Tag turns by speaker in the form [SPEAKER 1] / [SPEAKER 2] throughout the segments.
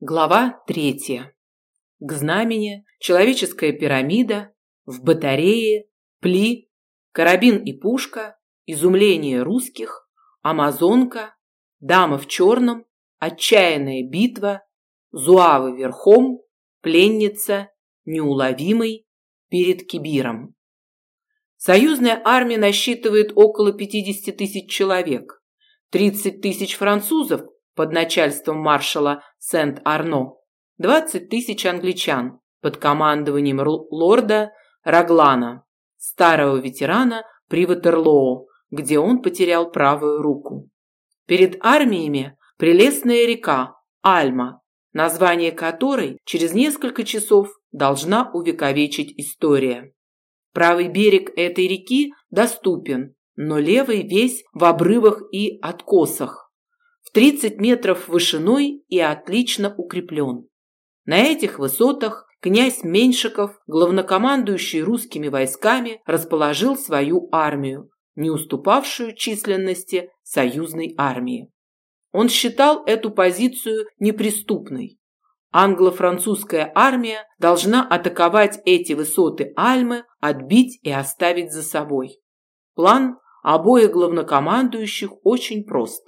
[SPEAKER 1] Глава третья. К знамени, человеческая пирамида, в батарее, пли, карабин и пушка, изумление русских, амазонка, дама в черном, отчаянная битва, зуавы верхом, пленница, неуловимый, перед Кибиром. Союзная армия насчитывает около 50 тысяч человек, 30 тысяч французов под начальством маршала Сент-Арно, 20 тысяч англичан под командованием лорда Раглана, старого ветерана при Ватерлоо, где он потерял правую руку. Перед армиями прелестная река Альма, название которой через несколько часов должна увековечить история. Правый берег этой реки доступен, но левый весь в обрывах и откосах в 30 метров вышиной и отлично укреплен. На этих высотах князь Меньшиков, главнокомандующий русскими войсками, расположил свою армию, не уступавшую численности союзной армии. Он считал эту позицию неприступной. Англо-французская армия должна атаковать эти высоты Альмы, отбить и оставить за собой. План обоих главнокомандующих очень прост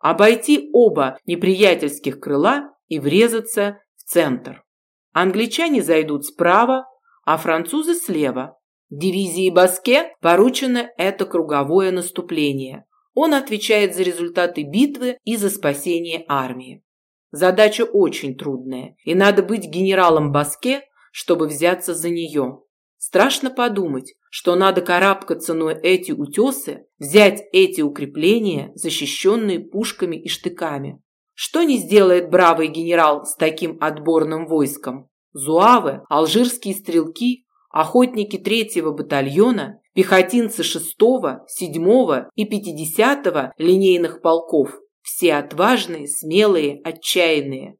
[SPEAKER 1] обойти оба неприятельских крыла и врезаться в центр. Англичане зайдут справа, а французы слева. Дивизии Баске поручено это круговое наступление. Он отвечает за результаты битвы и за спасение армии. Задача очень трудная, и надо быть генералом Баске, чтобы взяться за нее. Страшно подумать, что надо карабкаться на эти утесы, взять эти укрепления, защищенные пушками и штыками. Что не сделает бравый генерал с таким отборным войском? Зуавы, алжирские стрелки, охотники третьего батальона, пехотинцы шестого, седьмого и пятидесятого линейных полков. Все отважные, смелые, отчаянные.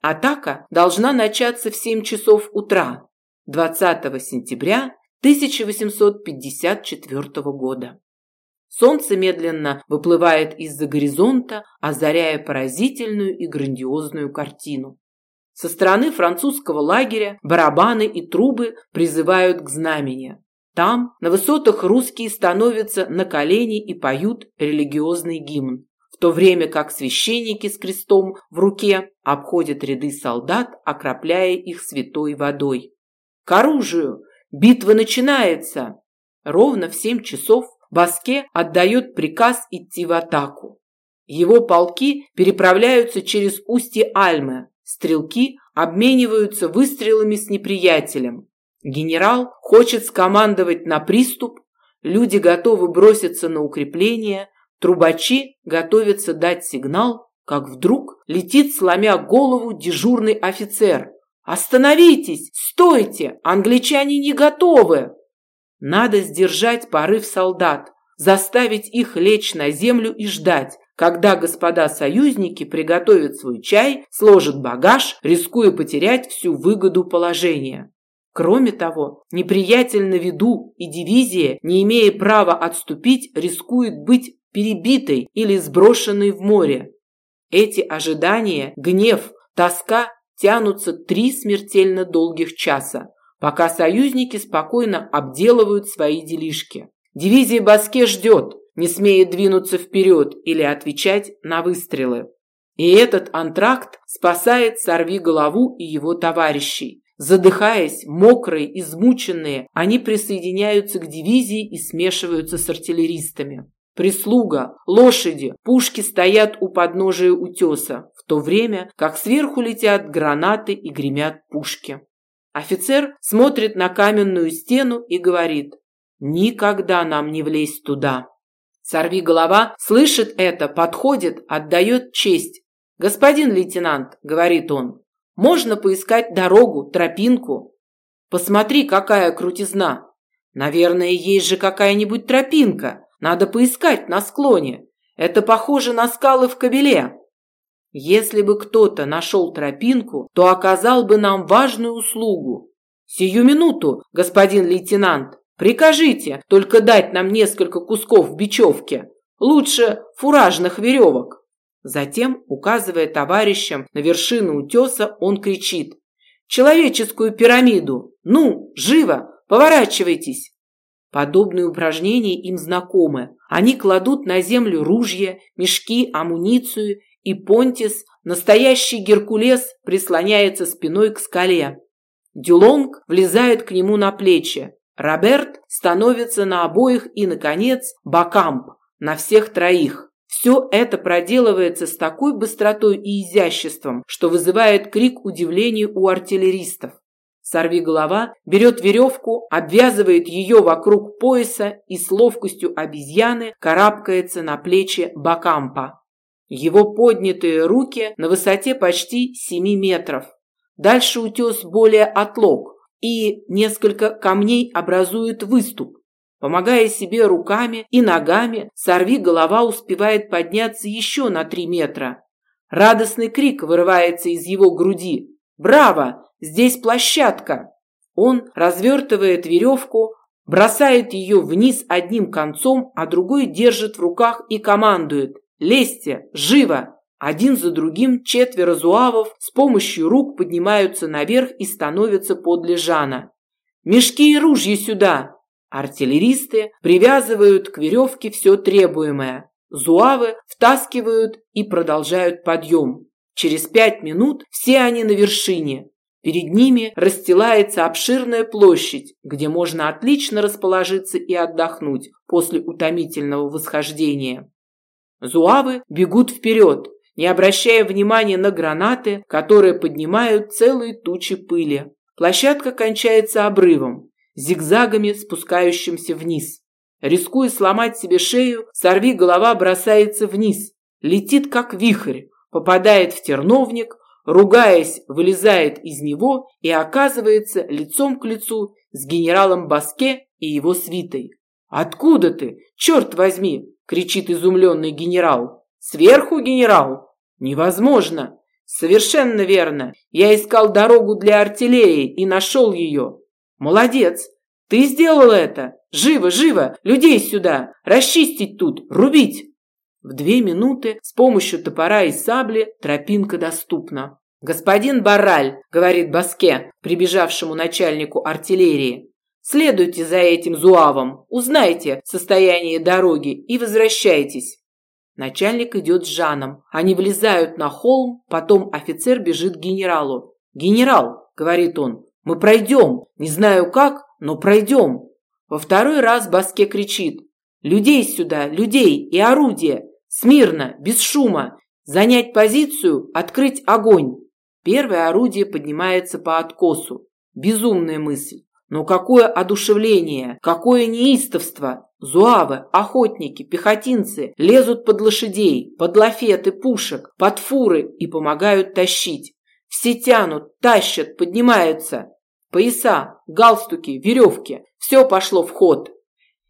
[SPEAKER 1] Атака должна начаться в 7 часов утра, 20 сентября 1854 года. Солнце медленно выплывает из-за горизонта, озаряя поразительную и грандиозную картину. Со стороны французского лагеря барабаны и трубы призывают к знамени. Там, на высотах, русские становятся на колени и поют религиозный гимн, в то время как священники с крестом в руке обходят ряды солдат, окропляя их святой водой. «К оружию! Битва начинается. Ровно в семь часов Баске отдает приказ идти в атаку. Его полки переправляются через устье Альмы. Стрелки обмениваются выстрелами с неприятелем. Генерал хочет скомандовать на приступ, люди готовы броситься на укрепление, трубачи готовятся дать сигнал, как вдруг летит, сломя голову, дежурный офицер «Остановитесь! Стойте! Англичане не готовы!» Надо сдержать порыв солдат, заставить их лечь на землю и ждать, когда господа союзники приготовят свой чай, сложат багаж, рискуя потерять всю выгоду положения. Кроме того, неприятель на виду и дивизия, не имея права отступить, рискует быть перебитой или сброшенной в море. Эти ожидания, гнев, тоска тянутся три смертельно долгих часа, пока союзники спокойно обделывают свои делишки. Дивизия Баске ждет, не смея двинуться вперед или отвечать на выстрелы. И этот антракт спасает сорви голову и его товарищей. Задыхаясь, мокрые, измученные, они присоединяются к дивизии и смешиваются с артиллеристами. Прислуга, лошади, пушки стоят у подножия утеса, в то время как сверху летят гранаты и гремят пушки. Офицер смотрит на каменную стену и говорит «Никогда нам не влезть туда». Сорви голова слышит это, подходит, отдает честь. «Господин лейтенант», — говорит он, — «можно поискать дорогу, тропинку? Посмотри, какая крутизна. Наверное, есть же какая-нибудь тропинка. Надо поискать на склоне. Это похоже на скалы в Кабеле. Если бы кто-то нашел тропинку, то оказал бы нам важную услугу. Сию минуту, господин лейтенант, прикажите только дать нам несколько кусков бечевки. Лучше фуражных веревок. Затем, указывая товарищам на вершину утеса, он кричит «Человеческую пирамиду! Ну, живо! Поворачивайтесь!» Подобные упражнения им знакомы. Они кладут на землю ружья, мешки, амуницию, и Понтис, настоящий Геркулес, прислоняется спиной к скале. Дюлонг влезает к нему на плечи. Роберт становится на обоих и, наконец, Бакамп на всех троих. Все это проделывается с такой быстротой и изяществом, что вызывает крик удивления у артиллеристов. Сорви голова берет веревку, обвязывает ее вокруг пояса и с ловкостью обезьяны карабкается на плечи Бакампа. Его поднятые руки на высоте почти 7 метров. Дальше утес более отлог, и несколько камней образуют выступ. Помогая себе руками и ногами, сорви голова успевает подняться еще на три метра. Радостный крик вырывается из его груди. «Браво! Здесь площадка!» Он развертывает веревку, бросает ее вниз одним концом, а другой держит в руках и командует. «Лезьте! Живо!» Один за другим четверо зуавов с помощью рук поднимаются наверх и становятся подле Жана. «Мешки и ружья сюда!» Артиллеристы привязывают к веревке все требуемое. Зуавы втаскивают и продолжают подъем. Через пять минут все они на вершине. Перед ними расстилается обширная площадь, где можно отлично расположиться и отдохнуть после утомительного восхождения. Зуавы бегут вперед, не обращая внимания на гранаты, которые поднимают целые тучи пыли. Площадка кончается обрывом, зигзагами спускающимся вниз. Рискуя сломать себе шею, сорви голова бросается вниз, летит как вихрь, попадает в терновник, ругаясь, вылезает из него и оказывается лицом к лицу с генералом Баске и его свитой. «Откуда ты? Черт возьми!» – кричит изумленный генерал. Сверху, генерал? Невозможно. Совершенно верно. Я искал дорогу для артиллерии и нашел ее. Молодец. Ты сделал это. Живо, живо. Людей сюда. Расчистить тут. Рубить. В две минуты с помощью топора и сабли тропинка доступна. «Господин Бараль», — говорит Баске, прибежавшему начальнику артиллерии, «следуйте за этим зуавом, узнайте состояние дороги и возвращайтесь». Начальник идет с Жаном. Они влезают на холм, потом офицер бежит к генералу. «Генерал», — говорит он, — «мы пройдем. Не знаю как, но пройдем». Во второй раз Баске кричит. «Людей сюда, людей и орудия! Смирно, без шума! Занять позицию, открыть огонь!» Первое орудие поднимается по откосу. Безумная мысль. Но какое одушевление, какое неистовство! Зуавы, охотники, пехотинцы лезут под лошадей, под лафеты пушек, под фуры и помогают тащить. Все тянут, тащат, поднимаются. Пояса, галстуки, веревки – все пошло в ход.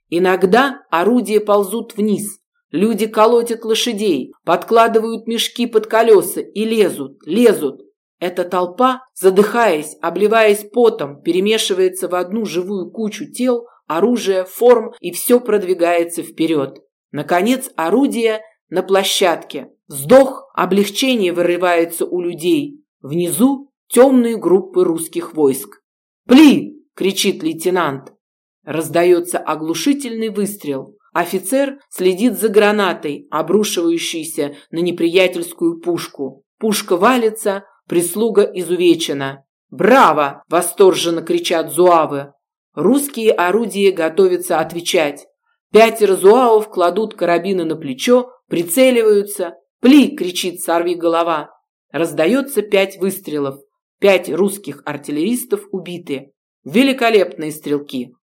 [SPEAKER 1] Иногда орудия ползут вниз. Люди колотят лошадей, подкладывают мешки под колеса и лезут, лезут. Эта толпа, задыхаясь, обливаясь потом, перемешивается в одну живую кучу тел, оружия, форм, и все продвигается вперед. Наконец, орудие на площадке. Вздох, облегчение вырывается у людей. Внизу темные группы русских войск. «Пли!» – кричит лейтенант. Раздается оглушительный выстрел. Офицер следит за гранатой, обрушивающейся на неприятельскую пушку. Пушка валится, прислуга изувечена. «Браво!» – восторженно кричат зуавы. Русские орудия готовятся отвечать. Пятеро зуавов кладут карабины на плечо, прицеливаются. «Пли!» – кричит «Сорви голова!» Раздается пять выстрелов. Пять русских артиллеристов убиты. Великолепные стрелки.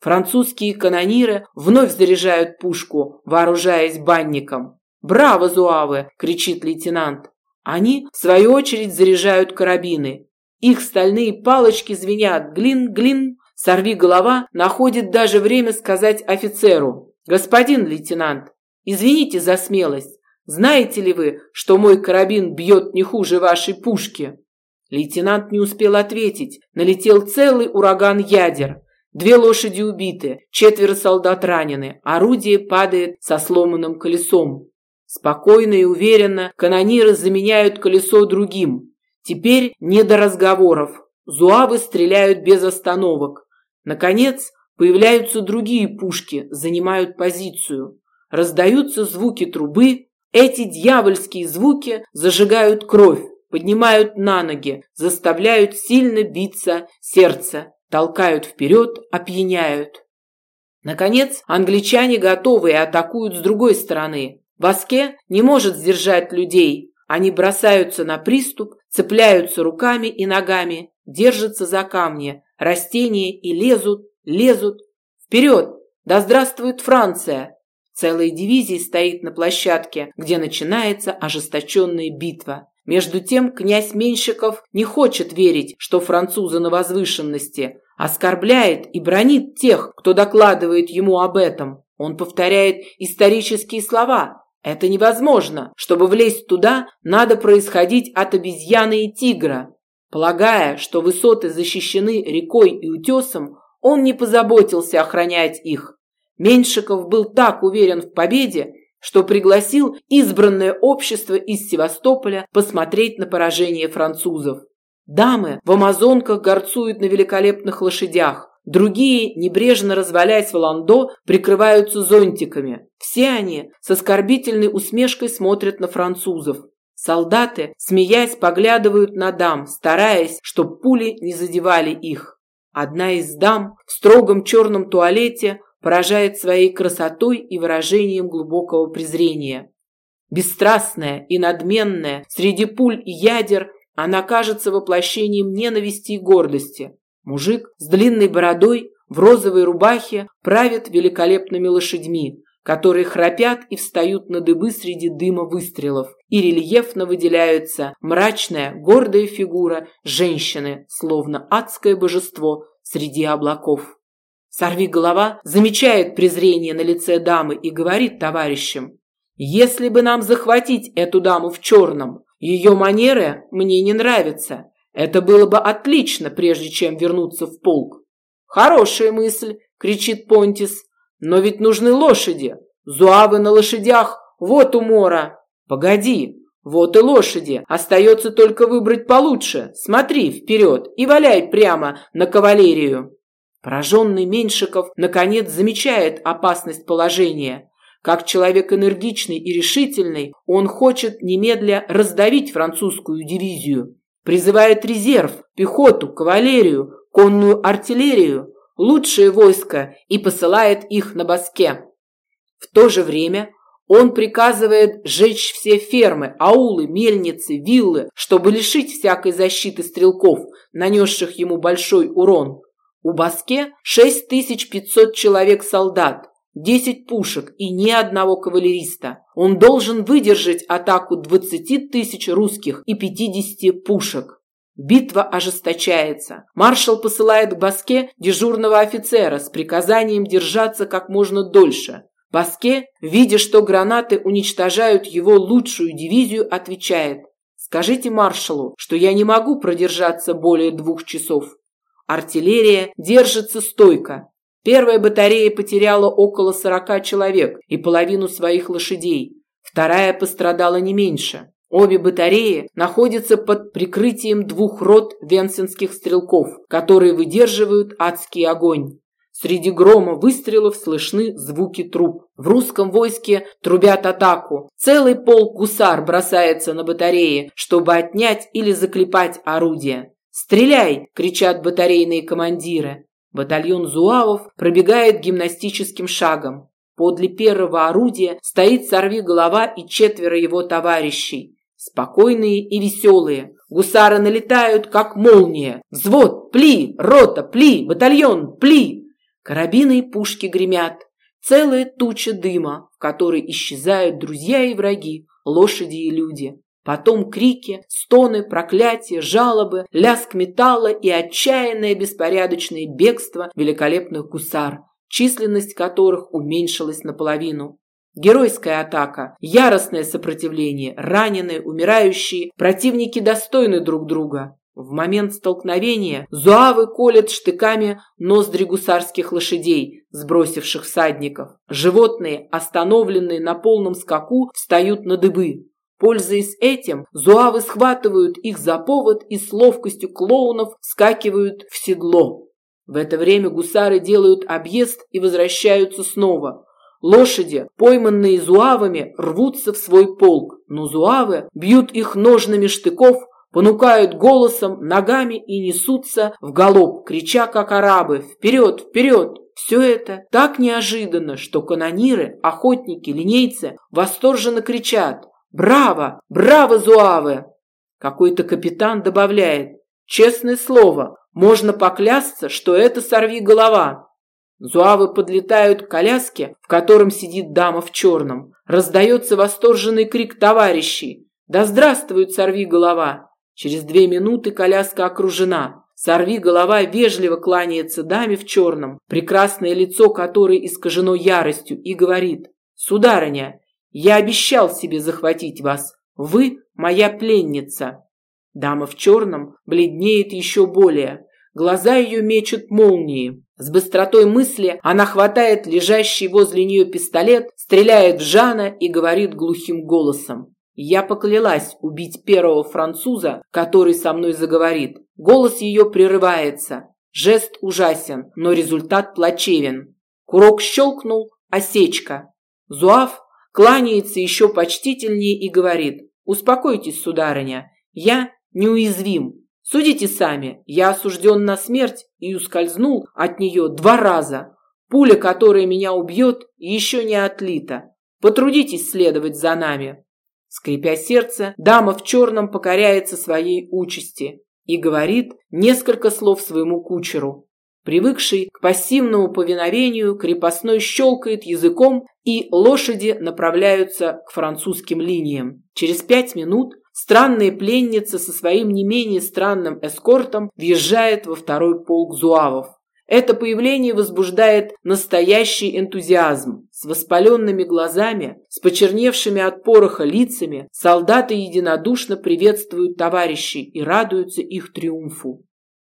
[SPEAKER 1] Французские канониры вновь заряжают пушку, вооружаясь банником. «Браво, зуавы!» – кричит лейтенант. Они, в свою очередь, заряжают карабины. Их стальные палочки звенят глин-глин. Сорви голова находит даже время сказать офицеру. «Господин лейтенант, извините за смелость. Знаете ли вы, что мой карабин бьет не хуже вашей пушки?» Лейтенант не успел ответить. Налетел целый ураган ядер. Две лошади убиты, четверо солдат ранены, орудие падает со сломанным колесом. Спокойно и уверенно канониры заменяют колесо другим. Теперь не до разговоров. Зуавы стреляют без остановок. Наконец, появляются другие пушки, занимают позицию. Раздаются звуки трубы. Эти дьявольские звуки зажигают кровь, поднимают на ноги, заставляют сильно биться сердце, толкают вперед, опьяняют. Наконец, англичане готовы и атакуют с другой стороны. Васке не может сдержать людей. Они бросаются на приступ, цепляются руками и ногами, держатся за камни, растения и лезут, лезут. Вперед! Да здравствует Франция! Целая дивизия стоит на площадке, где начинается ожесточенная битва. Между тем князь Меньшиков не хочет верить, что французы на возвышенности, оскорбляет и бронит тех, кто докладывает ему об этом. Он повторяет исторические слова. Это невозможно. Чтобы влезть туда, надо происходить от обезьяны и тигра. Полагая, что высоты защищены рекой и утесом, он не позаботился охранять их. Меньшиков был так уверен в победе, что пригласил избранное общество из Севастополя посмотреть на поражение французов. Дамы в амазонках горцуют на великолепных лошадях, другие, небрежно развалясь в ландо, прикрываются зонтиками. Все они с оскорбительной усмешкой смотрят на французов. Солдаты, смеясь, поглядывают на дам, стараясь, чтоб пули не задевали их. Одна из дам в строгом черном туалете поражает своей красотой и выражением глубокого презрения. Бесстрастная и надменная, среди пуль и ядер, она кажется воплощением ненависти и гордости. Мужик с длинной бородой в розовой рубахе правит великолепными лошадьми, которые храпят и встают на дыбы среди дыма выстрелов, и рельефно выделяется мрачная, гордая фигура женщины, словно адское божество среди облаков. Сорви голова замечает презрение на лице дамы и говорит товарищам, «Если бы нам захватить эту даму в черном, ее манеры мне не нравятся. Это было бы отлично, прежде чем вернуться в полк». «Хорошая мысль!» – кричит Понтис. «Но ведь нужны лошади. Зуавы на лошадях, вот умора!» «Погоди, вот и лошади. Остается только выбрать получше. Смотри вперед и валяй прямо на кавалерию». Пораженный Меньшиков наконец замечает опасность положения. Как человек энергичный и решительный, он хочет немедля раздавить французскую дивизию. Призывает резерв, пехоту, кавалерию, конную артиллерию, лучшее войско и посылает их на Баске. В то же время он приказывает сжечь все фермы, аулы, мельницы, виллы, чтобы лишить всякой защиты стрелков, нанесших ему большой урон. У Баске 6500 человек-солдат, 10 пушек и ни одного кавалериста. Он должен выдержать атаку 20 тысяч русских и 50 пушек. Битва ожесточается. Маршал посылает к Баске дежурного офицера с приказанием держаться как можно дольше. Баске, видя, что гранаты уничтожают его лучшую дивизию, отвечает «Скажите маршалу, что я не могу продержаться более двух часов». Артиллерия держится стойко. Первая батарея потеряла около 40 человек и половину своих лошадей. Вторая пострадала не меньше. Обе батареи находятся под прикрытием двух рот венсенских стрелков, которые выдерживают адский огонь. Среди грома выстрелов слышны звуки труб. В русском войске трубят атаку. Целый полк гусар бросается на батареи, чтобы отнять или заклепать орудия. «Стреляй!» – кричат батарейные командиры. Батальон зуавов пробегает гимнастическим шагом. Подле первого орудия стоит сорви голова и четверо его товарищей. Спокойные и веселые. Гусары налетают, как молния. Взвод, пли, рота, пли, батальон, пли. Карабины и пушки гремят. Целая туча дыма, в которой исчезают друзья и враги, лошади и люди. Потом крики, стоны, проклятия, жалобы, лязг металла и отчаянное беспорядочное бегство великолепных гусар, численность которых уменьшилась наполовину. Геройская атака, яростное сопротивление, раненые, умирающие, противники достойны друг друга. В момент столкновения зуавы колят штыками ноздри гусарских лошадей, сбросивших всадников. Животные, остановленные на полном скаку, встают на дыбы. Пользуясь этим, зуавы схватывают их за повод и с ловкостью клоунов скакивают в седло. В это время гусары делают объезд и возвращаются снова. Лошади, пойманные зуавами, рвутся в свой полк, но зуавы бьют их ножными штыков, понукают голосом, ногами и несутся в галоп, крича как арабы «Вперед! Вперед!». Все это так неожиданно, что канониры, охотники, линейцы восторженно кричат «Браво! Браво, Зуавы!». Какой-то капитан добавляет «Честное слово, можно поклясться, что это сорви голова». Зуавы подлетают к коляске, в котором сидит дама в черном. Раздается восторженный крик товарищей. «Да здравствует сорви голова!» Через две минуты коляска окружена. Сорви голова вежливо кланяется даме в черном, прекрасное лицо которой искажено яростью, и говорит «Сударыня, я обещал себе захватить вас. Вы моя пленница». Дама в черном бледнеет еще более. Глаза ее мечут молнии. С быстротой мысли она хватает лежащий возле нее пистолет, стреляет в Жана и говорит глухим голосом. Я поклялась убить первого француза, который со мной заговорит. Голос ее прерывается. Жест ужасен, но результат плачевен. Курок щелкнул, осечка. Зуав кланяется еще почтительнее и говорит. «Успокойтесь, сударыня, я неуязвим. Судите сами, я осужден на смерть и ускользнул от нее два раза. Пуля, которая меня убьет, еще не отлита. Потрудитесь следовать за нами». Скрипя сердце, дама в черном покоряется своей участи и говорит несколько слов своему кучеру. Привыкший к пассивному повиновению, крепостной щелкает языком, и лошади направляются к французским линиям. Через пять минут странная пленница со своим не менее странным эскортом въезжает во второй полк зуавов. Это появление возбуждает настоящий энтузиазм. С воспаленными глазами, с почерневшими от пороха лицами, солдаты единодушно приветствуют товарищей и радуются их триумфу.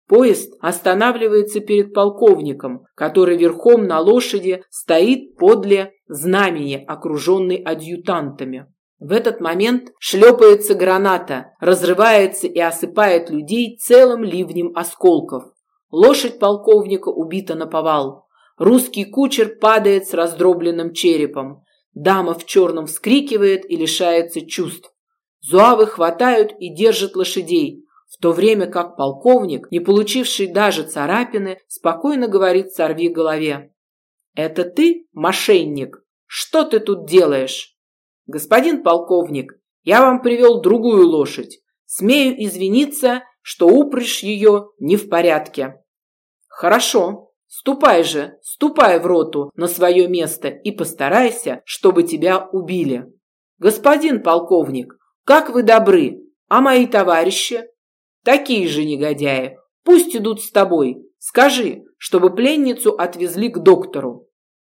[SPEAKER 1] Поезд останавливается перед полковником, который верхом на лошади стоит подле знамени, окруженный адъютантами. В этот момент шлепается граната, разрывается и осыпает людей целым ливнем осколков. Лошадь полковника убита на повал. Русский кучер падает с раздробленным черепом. Дама в черном вскрикивает и лишается чувств. Зуавы хватают и держат лошадей, то время как полковник, не получивший даже царапины, спокойно говорит сорви голове. «Это ты, мошенник? Что ты тут делаешь?» «Господин полковник, я вам привел другую лошадь. Смею извиниться, что упряжь ее не в порядке. Хорошо, ступай же, ступай в роту на свое место и постарайся, чтобы тебя убили. Господин полковник, как вы добры, а мои товарищи? Такие же негодяи, пусть идут с тобой. Скажи, чтобы пленницу отвезли к доктору.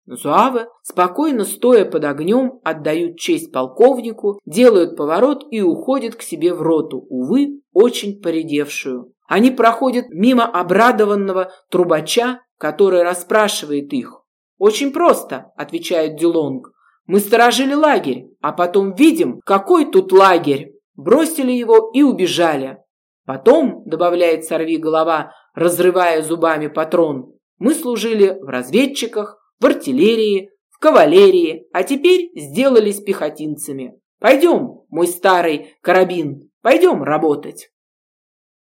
[SPEAKER 1] Зуавы, спокойно стоя под огнем, отдают честь полковнику, делают поворот и уходят к себе в роту, увы, очень поредевшую. Они проходят мимо обрадованного трубача, который расспрашивает их. «Очень просто», – отвечает Дюлонг. «Мы сторожили лагерь, а потом видим, какой тут лагерь. Бросили его и убежали. Потом, добавляет сорви голова, разрывая зубами патрон, мы служили в разведчиках, в артиллерии, в кавалерии, а теперь сделались пехотинцами. Пойдем, мой старый карабин, пойдем работать.